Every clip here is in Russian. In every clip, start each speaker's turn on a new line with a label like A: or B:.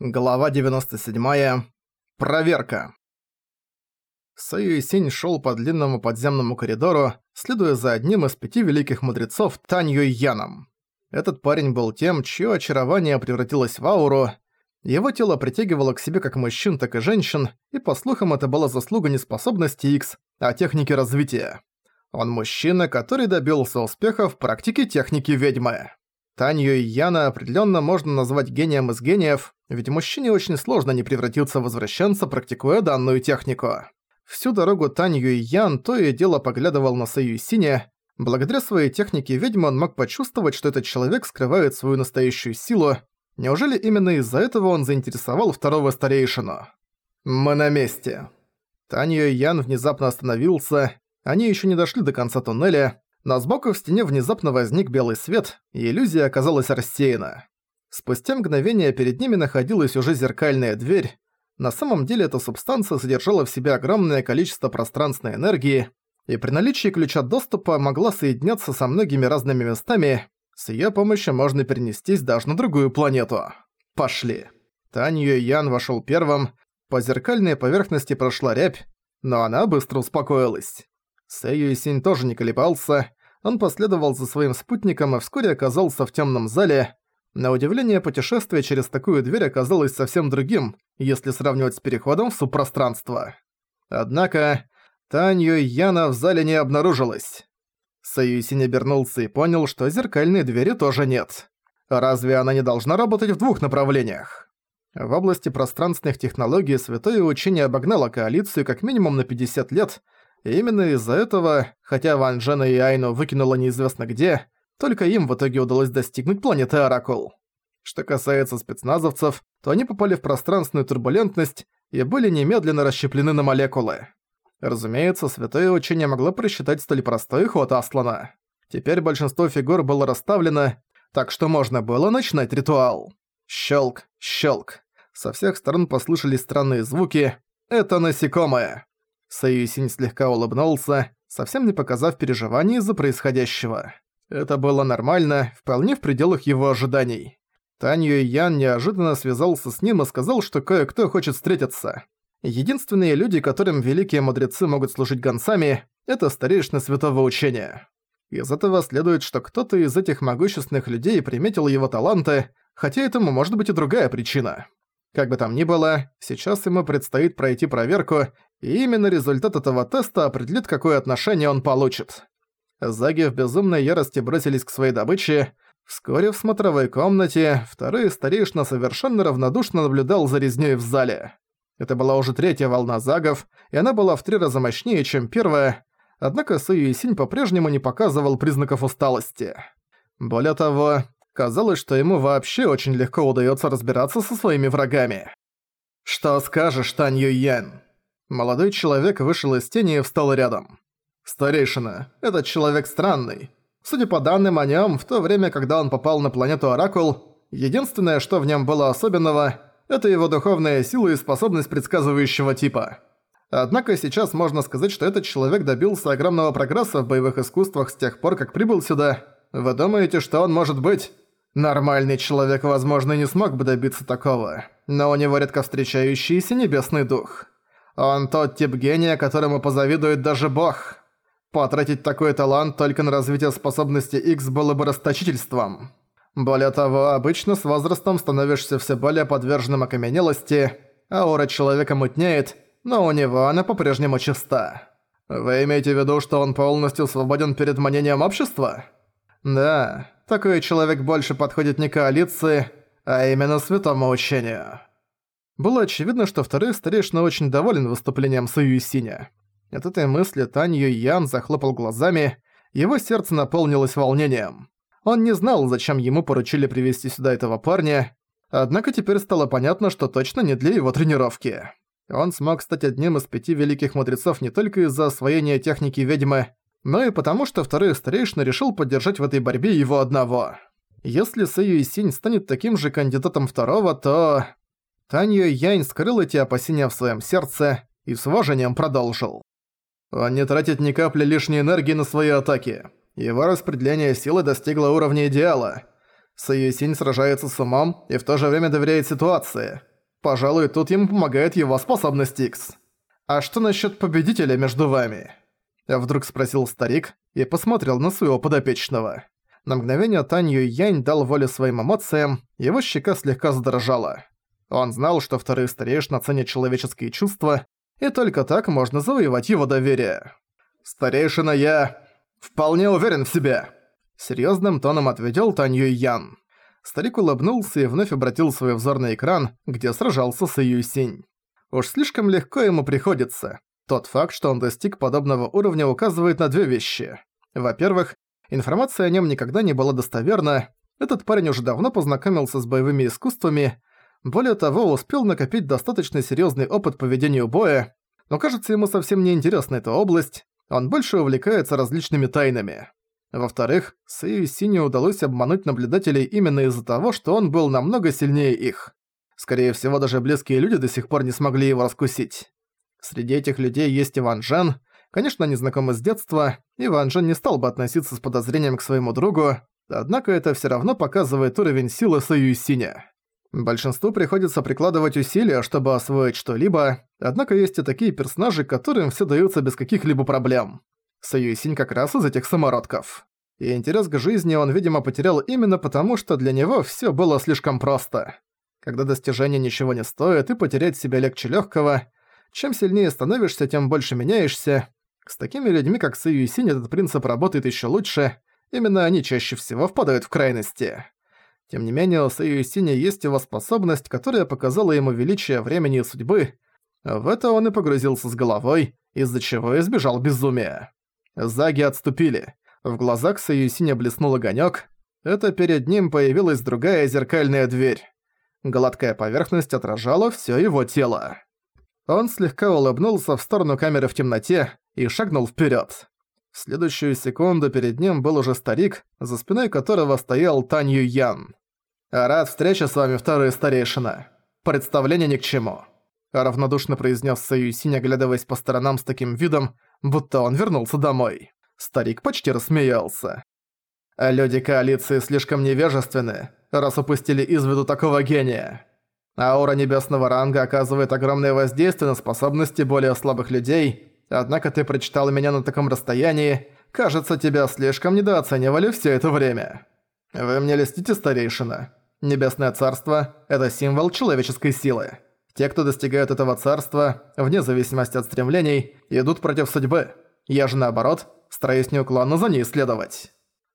A: Глава 97. Проверка. Сэйюй Синь шёл по длинному подземному коридору, следуя за одним из пяти великих мудрецов Тань Юй Яном. Этот парень был тем, чье очарование превратилось в ауру. Его тело притягивало к себе как мужчин, так и женщин, и по слухам это была заслуга не способности X, а техники развития. Он мужчина, который добился успеха в практике техники ведьмы. Танью Яна определенно можно назвать гением из гениев, ведь мужчине очень сложно не превратиться в возвращенца, практикуя данную технику. Всю дорогу Танью и Ян то и дело поглядывал на Саю Сине. Благодаря своей технике ведьмы он мог почувствовать, что этот человек скрывает свою настоящую силу. Неужели именно из-за этого он заинтересовал второго старейшину? «Мы на месте». Танью и Ян внезапно остановился. Они еще не дошли до конца туннеля, но сбоку в стене внезапно возник белый свет, и иллюзия оказалась рассеяна. Спустя мгновение перед ними находилась уже зеркальная дверь. На самом деле эта субстанция содержала в себе огромное количество пространственной энергии, и при наличии ключа доступа могла соединяться со многими разными местами, с её помощью можно перенестись даже на другую планету. Пошли. Танью и Ян вошёл первым, по зеркальной поверхности прошла рябь, но она быстро успокоилась. Сэйю Синь тоже не колебался, он последовал за своим спутником и вскоре оказался в темном зале. На удивление, путешествие через такую дверь оказалось совсем другим, если сравнивать с переходом в субпространство. Однако, Танью Яна в зале не обнаружилась. Саюсинь обернулся и понял, что зеркальной двери тоже нет. Разве она не должна работать в двух направлениях? В области пространственных технологий Святое Учение обогнало коалицию как минимум на 50 лет – и именно из-за этого, хотя Ван Джена и Айну выкинуло неизвестно где, только им в итоге удалось достигнуть планеты Оракул. Что касается спецназовцев, то они попали в пространственную турбулентность и были немедленно расщеплены на молекулы. Разумеется, святое учение могло просчитать столь простой ход Аслана. Теперь большинство фигур было расставлено, так что можно было начинать ритуал. Щелк, щелк. Со всех сторон послышались странные звуки. Это насекомое. Союзень слегка улыбнулся, совсем не показав переживаний из-за происходящего. Это было нормально, вполне в пределах его ожиданий. Танью Ян неожиданно связался с ним и сказал, что кое-кто хочет встретиться. Единственные люди, которым великие мудрецы могут служить гонцами, это старейшины святого учения. Из этого следует, что кто-то из этих могущественных людей приметил его таланты, хотя этому может быть и другая причина. Как бы там ни было, сейчас ему предстоит пройти проверку, и именно результат этого теста определит, какое отношение он получит. Заги в безумной ярости бросились к своей добыче. Вскоре в смотровой комнате второй старейшина совершенно равнодушно наблюдал за резнёй в зале. Это была уже третья волна загов, и она была в три раза мощнее, чем первая, однако Сэй Синь по-прежнему не показывал признаков усталости. Более того, казалось, что ему вообще очень легко удаётся разбираться со своими врагами. «Что скажешь, Тань Юйян?» Молодой человек вышел из тени и встал рядом. «Старейшина, этот человек странный. Судя по данным о нем, в то время, когда он попал на планету Оракул, единственное, что в нем было особенного, это его духовная сила и способность предсказывающего типа. Однако сейчас можно сказать, что этот человек добился огромного прогресса в боевых искусствах с тех пор, как прибыл сюда. Вы думаете, что он может быть? Нормальный человек, возможно, не смог бы добиться такого, но у него редко встречающийся небесный дух». Он тот тип гения, которому позавидует даже бог. Потратить такой талант только на развитие способности X было бы расточительством. Более того, обычно с возрастом становишься все более подверженным окаменелости, аура человека мутнеет, но у него она по-прежнему чиста. Вы имеете в виду, что он полностью свободен перед манением общества? Да, такой человек больше подходит не коалиции, а именно святому учению. Было очевидно, что второй старейшина очень доволен выступлением Саюсиня. От этой мысли Тань Ян захлопал глазами, его сердце наполнилось волнением. Он не знал, зачем ему поручили привести сюда этого парня, однако теперь стало понятно, что точно не для его тренировки. Он смог стать одним из пяти великих мудрецов не только из-за освоения техники ведьмы, но и потому, что второй старейшина решил поддержать в этой борьбе его одного. Если Сэйю Синь станет таким же кандидатом второго, то... Таньо Янь скрыл эти опасения в своем сердце и с уважением продолжил. Он не тратит ни капли лишней энергии на свои атаки. Его распределение силы достигло уровня идеала. Саюсинь сражается с умом и в то же время доверяет ситуации. Пожалуй, тут ему помогает его способность Икс. А что насчет победителя между вами? Вдруг спросил старик и посмотрел на своего подопечного. На мгновение Тань Янь дал волю своим эмоциям, его щека слегка задрожала. Он знал, что вторые старейшины ценят человеческие чувства, и только так можно завоевать его доверие. «Старейшина, я вполне уверен в себе», — серьезным тоном ответил Тань Ян. Старик улыбнулся и вновь обратил свой взор на экран, где сражался с Юйсинь. Уж слишком легко ему приходится. Тот факт, что он достиг подобного уровня, указывает на две вещи. Во-первых, информация о нем никогда не была достоверна, этот парень уже давно познакомился с боевыми искусствами, более того, успел накопить достаточно серьезный опыт по ведению боя, но кажется ему совсем не интересна эта область, он больше увлекается различными тайнами. Во-вторых, Сэю Сине удалось обмануть наблюдателей именно из-за того, что он был намного сильнее их. Скорее всего, даже близкие люди до сих пор не смогли его раскусить. Среди этих людей есть Иван Жан. Конечно, они знакомы с детства, Иван Жан не стал бы относиться с подозрением к своему другу, однако это все равно показывает уровень силы Сэю Синя. Большинству приходится прикладывать усилия, чтобы освоить что-либо, однако есть и такие персонажи, которым все даются без каких-либо проблем. Саюсинь как раз из этих самородков. И интерес к жизни он, видимо, потерял именно потому, что для него все было слишком просто. Когда достижение ничего не стоит и потерять себя легче легкого, чем сильнее становишься, тем больше меняешься. С такими людьми, как Саюсинь, этот принцип работает еще лучше, именно они чаще всего впадают в крайности. Тем не менее, у Саюсиня есть его способность, которая показала ему величие времени и судьбы. В это он и погрузился с головой, из-за чего избежал безумия. Заги отступили. В глазах Саюсиня блеснул огонёк. Это перед ним появилась другая зеркальная дверь. Гладкая поверхность отражала всё его тело. Он слегка улыбнулся в сторону камеры в темноте и шагнул вперёд. Следующую секунду перед ним был уже старик, за спиной которого стоял Тань Ян. «Рад встрече с вами, второй старейшина. Представление ни к чему», — равнодушно произнес Саюсинь, оглядываясь по сторонам с таким видом, будто он вернулся домой. Старик почти рассмеялся. «Люди коалиции слишком невежественны, раз упустили из виду такого гения. Аура небесного ранга оказывает огромное воздействие на способности более слабых людей, однако ты прочитал меня на таком расстоянии, кажется, тебя слишком недооценивали все это время. Вы мне льстите, старейшина. Небесное царство – это символ человеческой силы. Те, кто достигают этого царства, вне зависимости от стремлений, идут против судьбы. Я же наоборот, стараюсь неуклонно за ней следовать.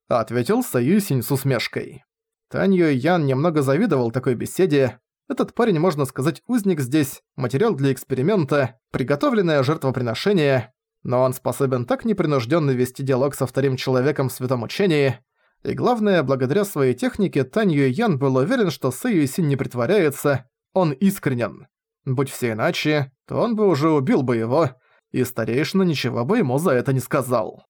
A: Ответил Союзень с усмешкой. Танью Ян немного завидовал такой беседе. Этот парень, можно сказать, узник здесь, материал для эксперимента, приготовленное жертвоприношение, но он способен так непринужденно вести диалог со вторым человеком в святом учении, и главное, благодаря своей технике Тань Ян был уверен, что Сэй Син не притворяется, он искренен. Будь все иначе, то он бы уже убил бы его, и старейшина ничего бы ему за это не сказал.